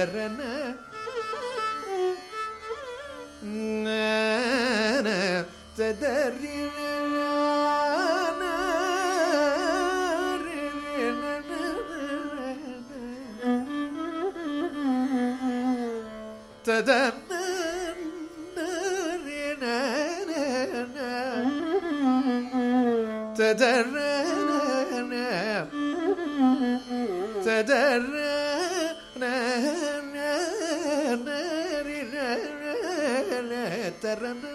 Tere na, na na, te dare na na, re na na na na, te dare na na na, te dare na na, te dare. Terran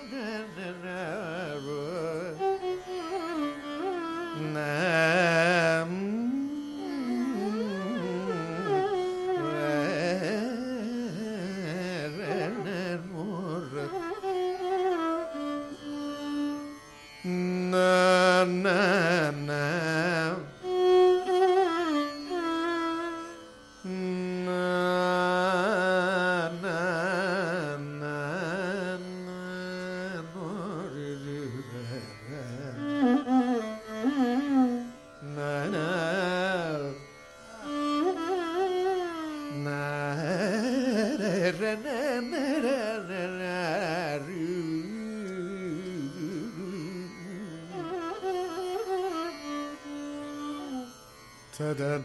Ta-da.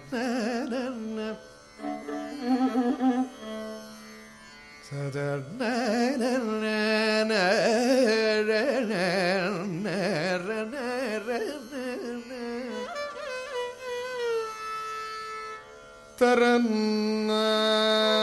ترنّا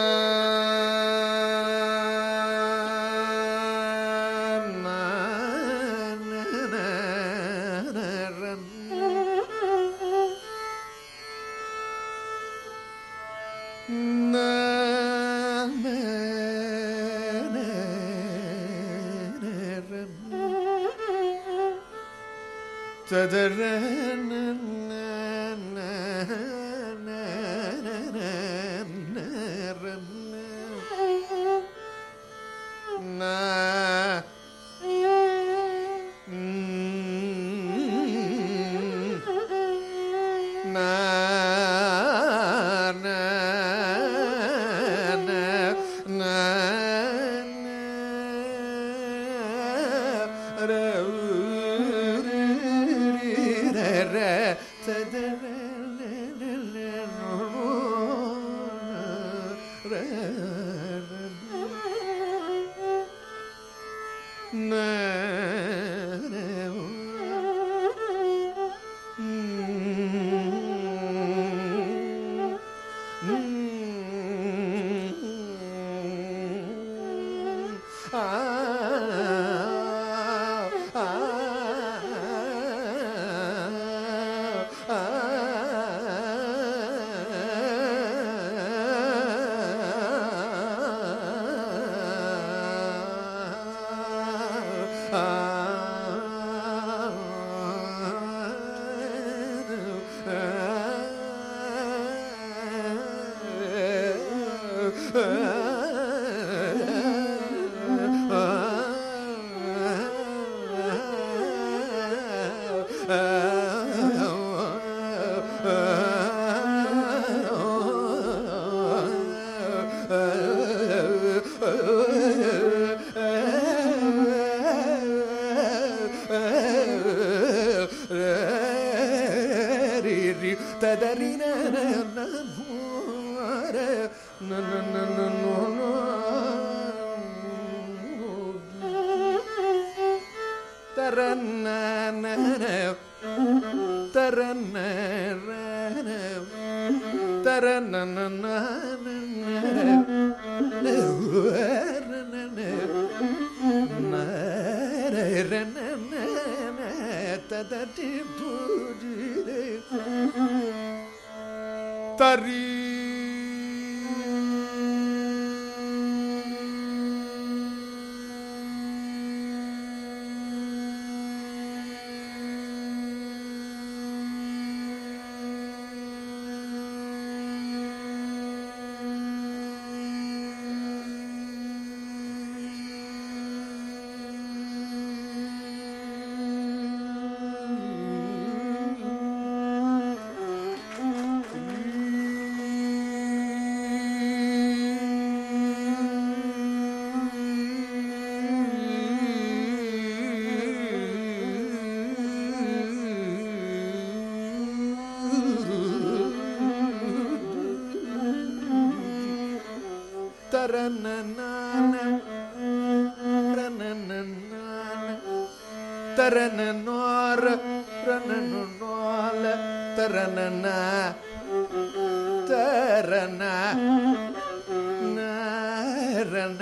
തരനോറ തരനോല തരനന തരന നരന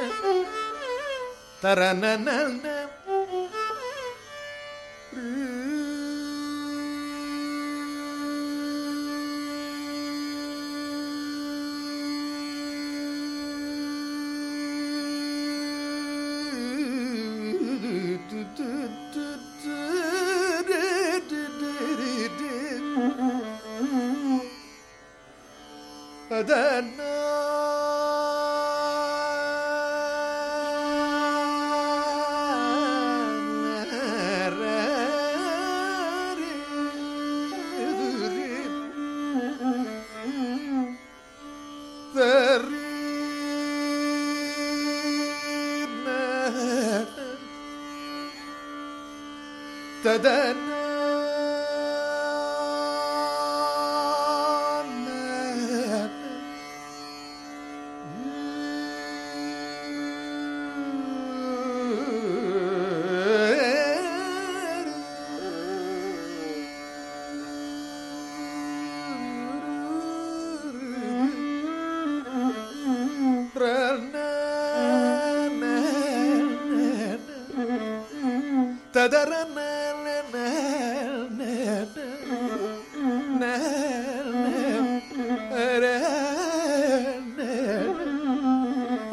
தரன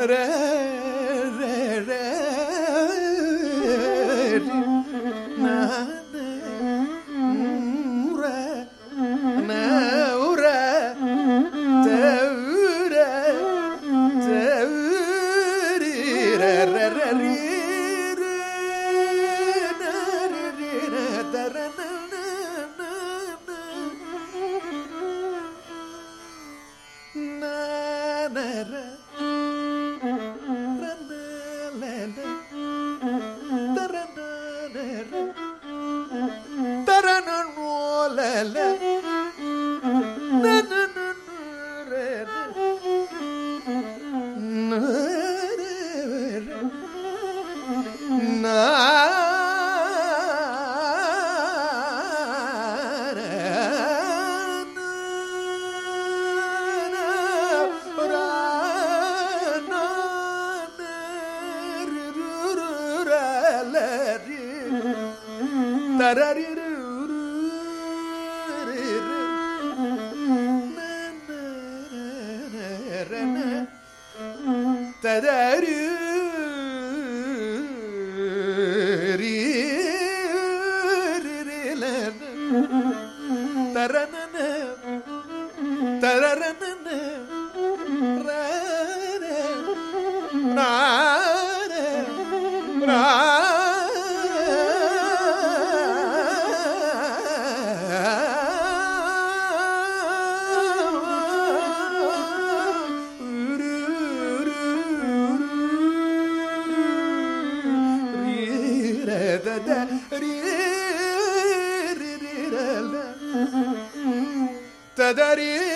re تدري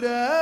re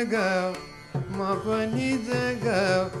My jagav needs a girl.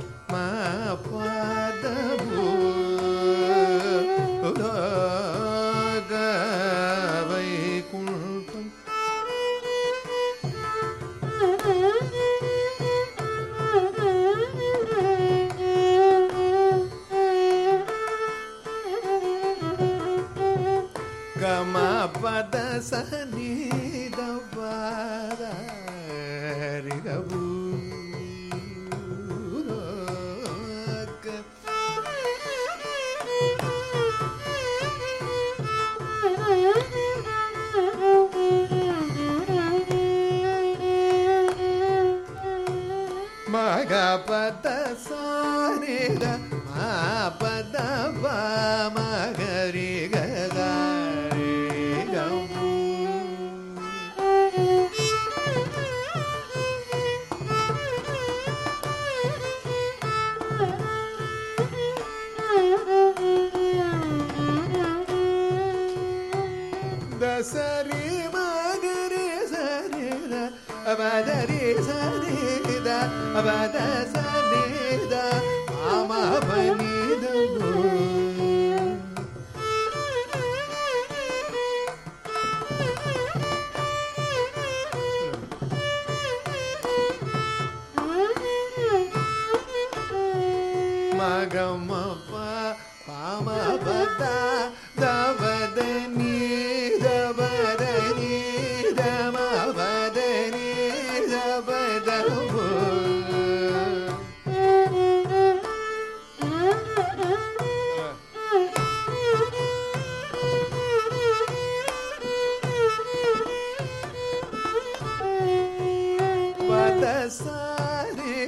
मरि सारी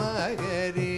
मरि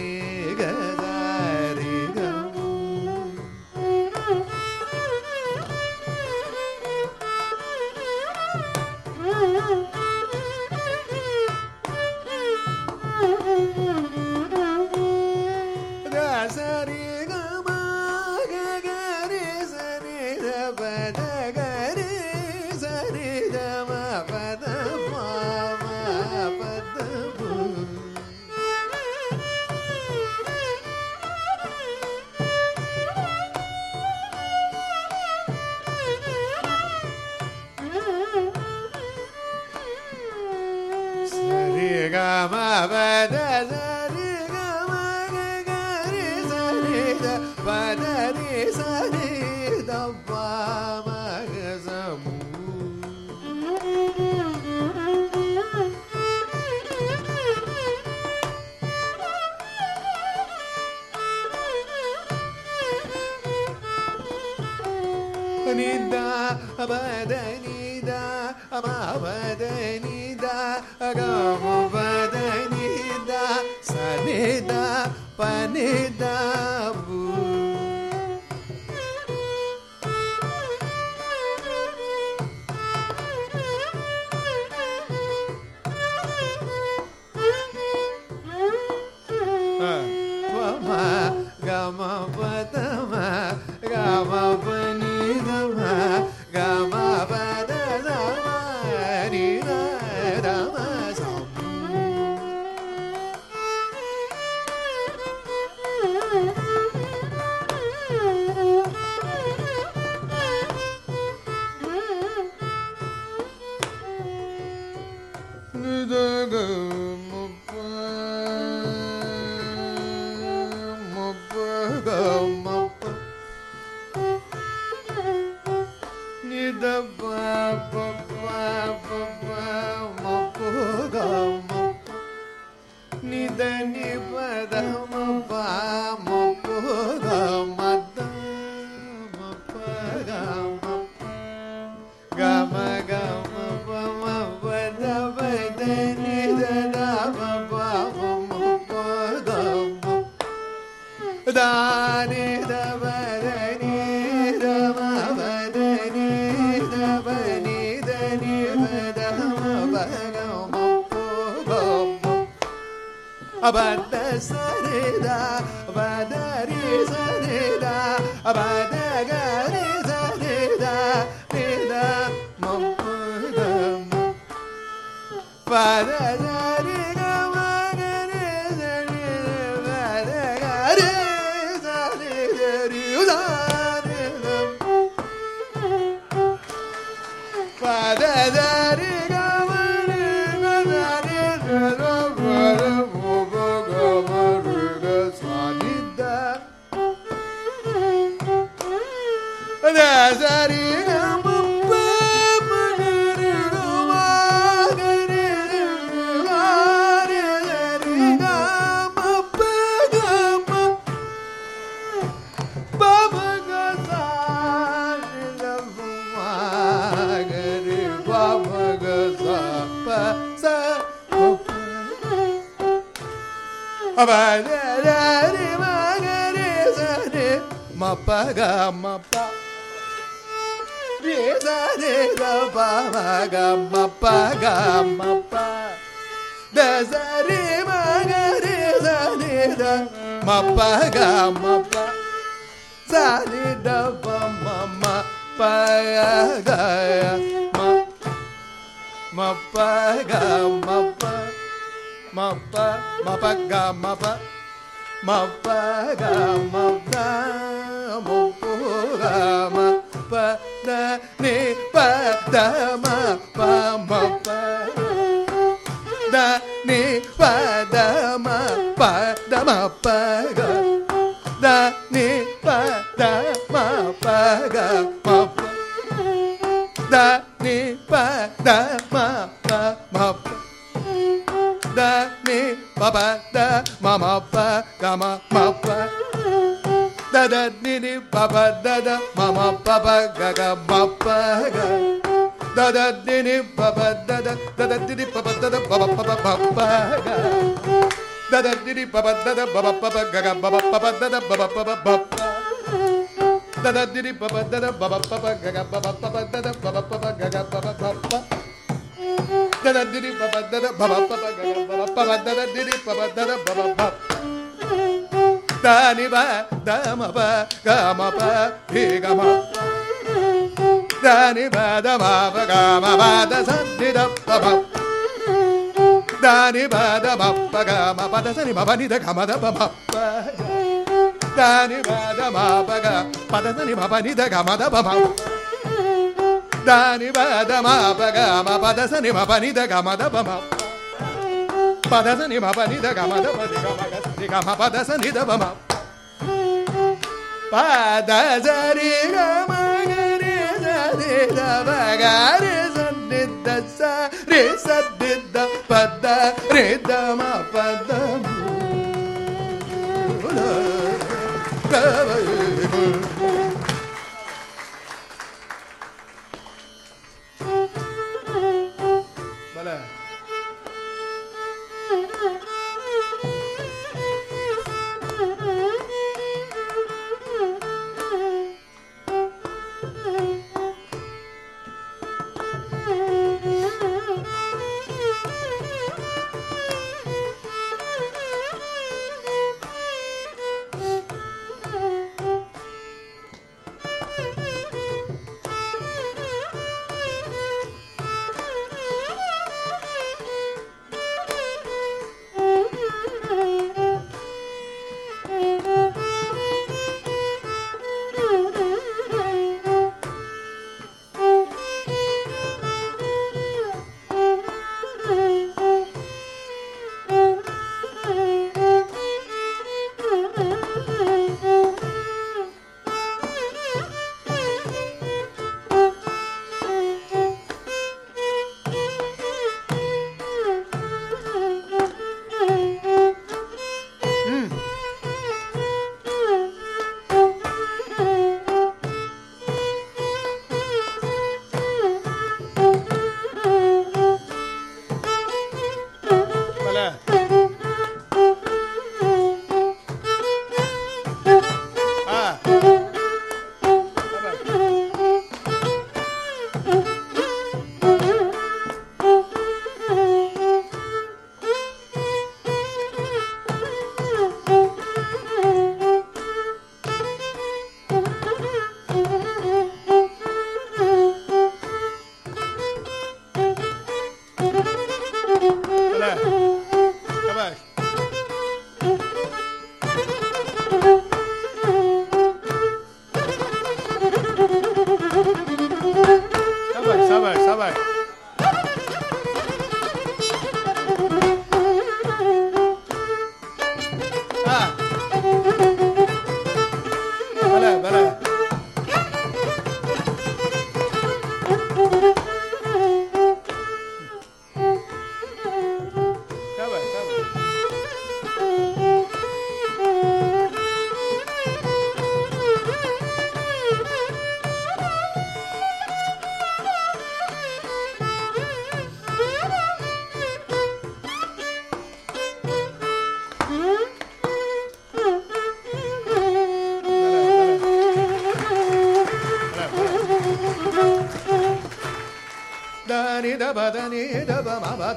pa sa ma pa ba da da ri ma ga ri sa ri ma pa ga ma pa ri sa ri da pa ma ga ma pa ga ma pa da sa ri ma ga ri sa మప్ప గ మప్ప మప్ప మప గ మప మప్ప గ మప్ప ముప్పు గ మప్ప the ని ప the మ ప మప్ప ద ని ప ద మ ప ద మప్ప గ ద ని ప ద మ ప గ మప్ప ద ni pa da ma pa ma da ni pa pa da ma ma pa da ma ma pa da da ni ni pa pa da da ma ma pa pa ga ga ma pa ga da da ni ni pa pa da da da da ni ni pa pa da da pa pa pa pa pa pa ga da da ni ni pa pa da da pa pa pa pa ga ga pa pa pa da da pa pa pa pa pa da da da da ga ga pa da da pa pa pa pa ga ga da da di di ba ba da da ba ba ba ba ga ga ba ba ba ba da da di ba ba da da ba ba ba da ba da ma ba ga ma ba hi ga ma da ba da ma ba ga ma ba da da ba ba da ni ba da ma ba ga ma ba da ma ba da ga ma da ba ma ba da ni ba da ma ba ga ba da sa ni ma ba da ga ma da ba ma da ni ba da ma ba ga ma ba da sa ni ma ba ni da ga ma da ba ma ba da ma ba దాని బాధ మాపగ పదని మప నిధగ మద బభ దాని బాధ మాపగ మ పదసని మప నిధగ మద బమ పదసని మప నిధగ మద పది గమ గమ పదస నిధ బమ పదసరి గమ గరి సరి దమ గరి సన్నిధ సరి సన్నిధ పద రి దమ పద Oh, bebe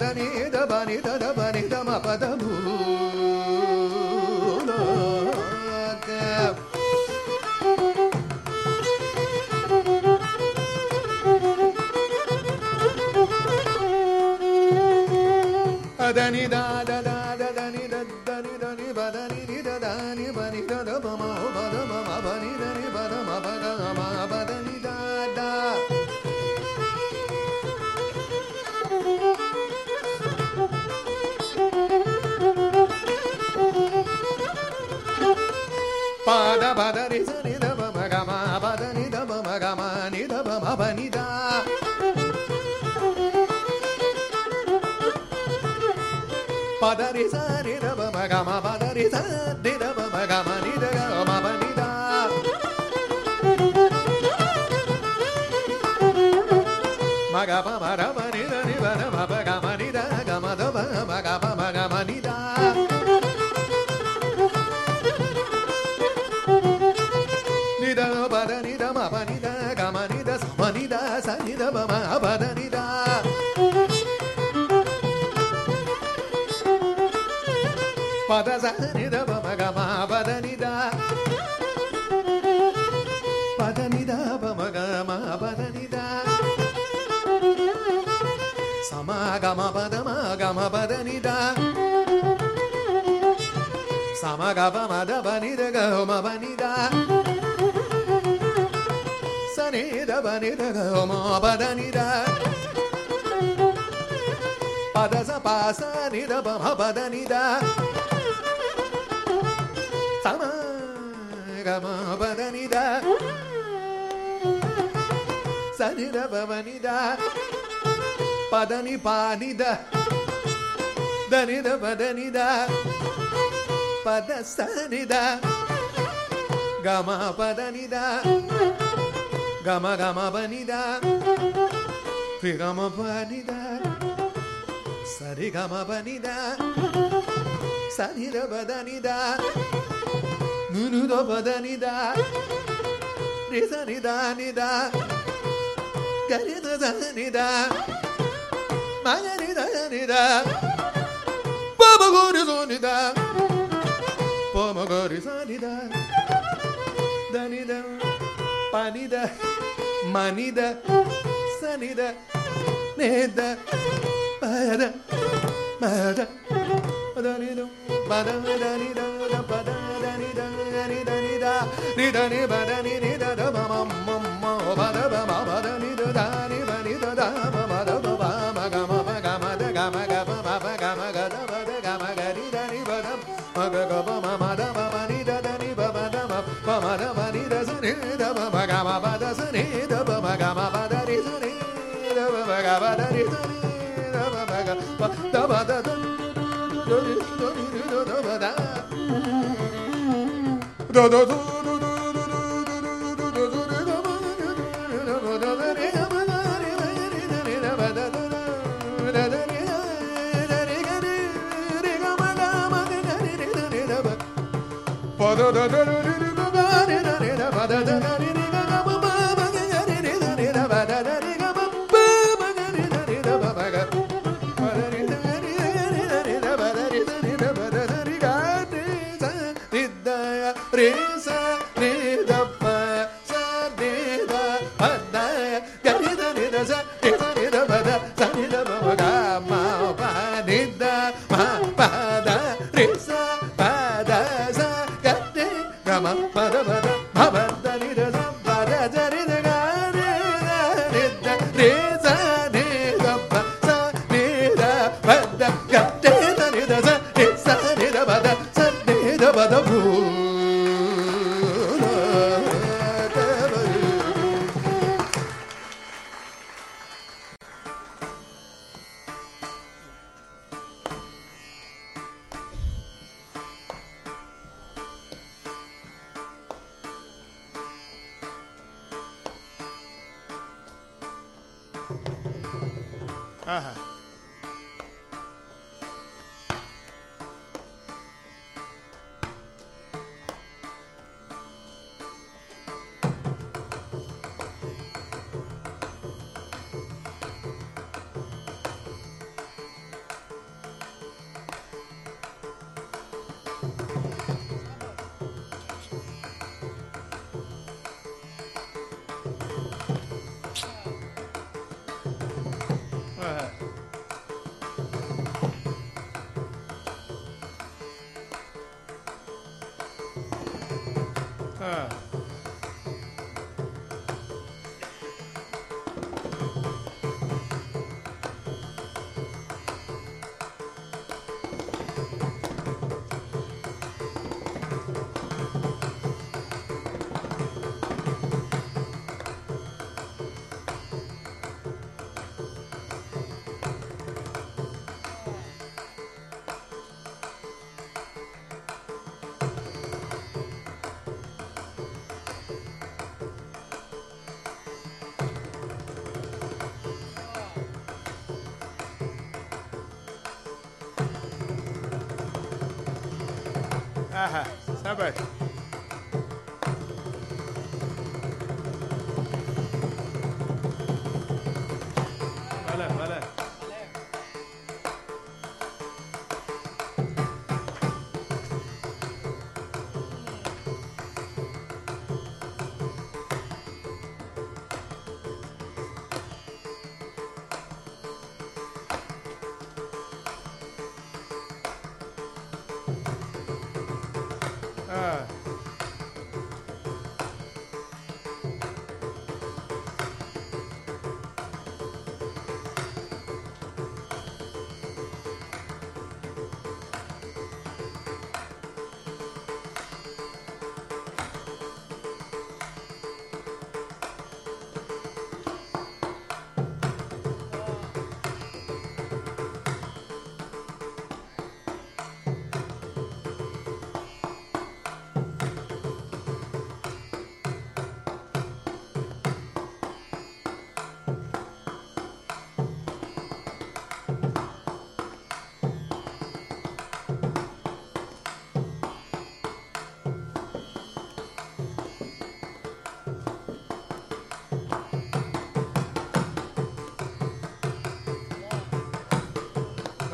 దని ద బని ద బని ద మ పదము నిడబమనిదా పదరి సరి రమ గమ పదరి సరి రమ గమ నిద గమ నిద మగ పమ రమ పద నిద బమ గమ పద నిద పద నిద బమ గమ పద నిద సమ గమ పద మ గమ పద నిద సమ గమ మద బనిద గమ బనిద da ba ni da ga ma ba da ni da pa da sa pa sa ni da ba ma ba da ni da sa ma ga ma ba da ni da sa ni da ba ba ni da pa da ni pa ni da da ni da ba da ni da pa da sa ni da ga ma pa da ni da Gama gama banida. Fi gama banida. Sari gama banida. Sani da badanida. Nunu da badanida. Reza nida nida. Gari da da nida. Magari da nida. Baba gori zonida. Baba gori zonida. Danida. Danida. பனித மனித சனித நேத பத மத பதனிதம் பதனிதம் నిదని బదని నిదమ మమ్మ పద బమ బదని దాని బని దమ da da da da Uh-huh. Bye-bye. 哎。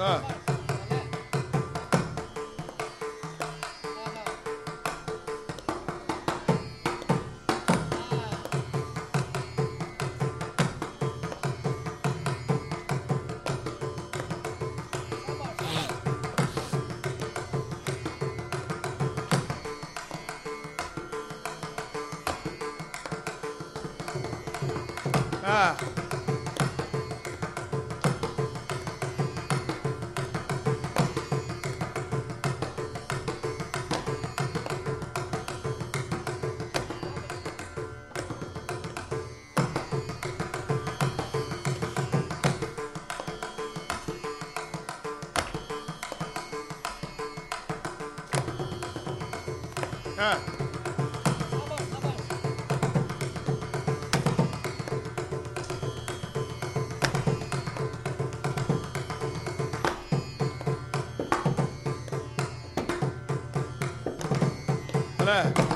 ஆ அல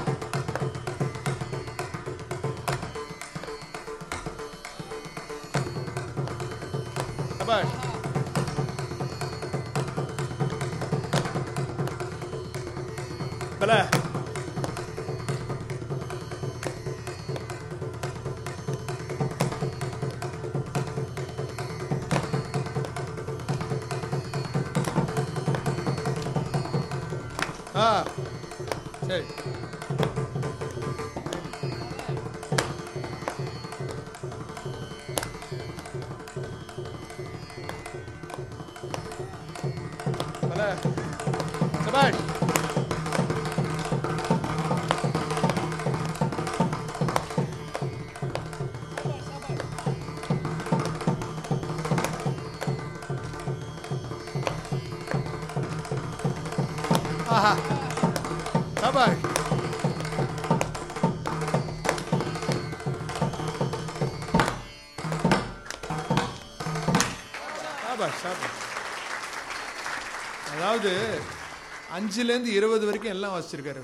அஞ்சுலேருந்து இருபது வரைக்கும் எல்லாம் வாசிச்சிருக்காரு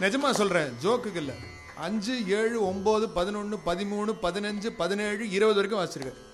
நிஜமா சொல்றேன் ஜோக்குக்கு இல்லை. அஞ்சு ஏழு ஒம்பது பதினொன்று பதிமூணு பதினஞ்சு பதினேழு இருபது வரைக்கும் வாசிச்சிருக்காரு.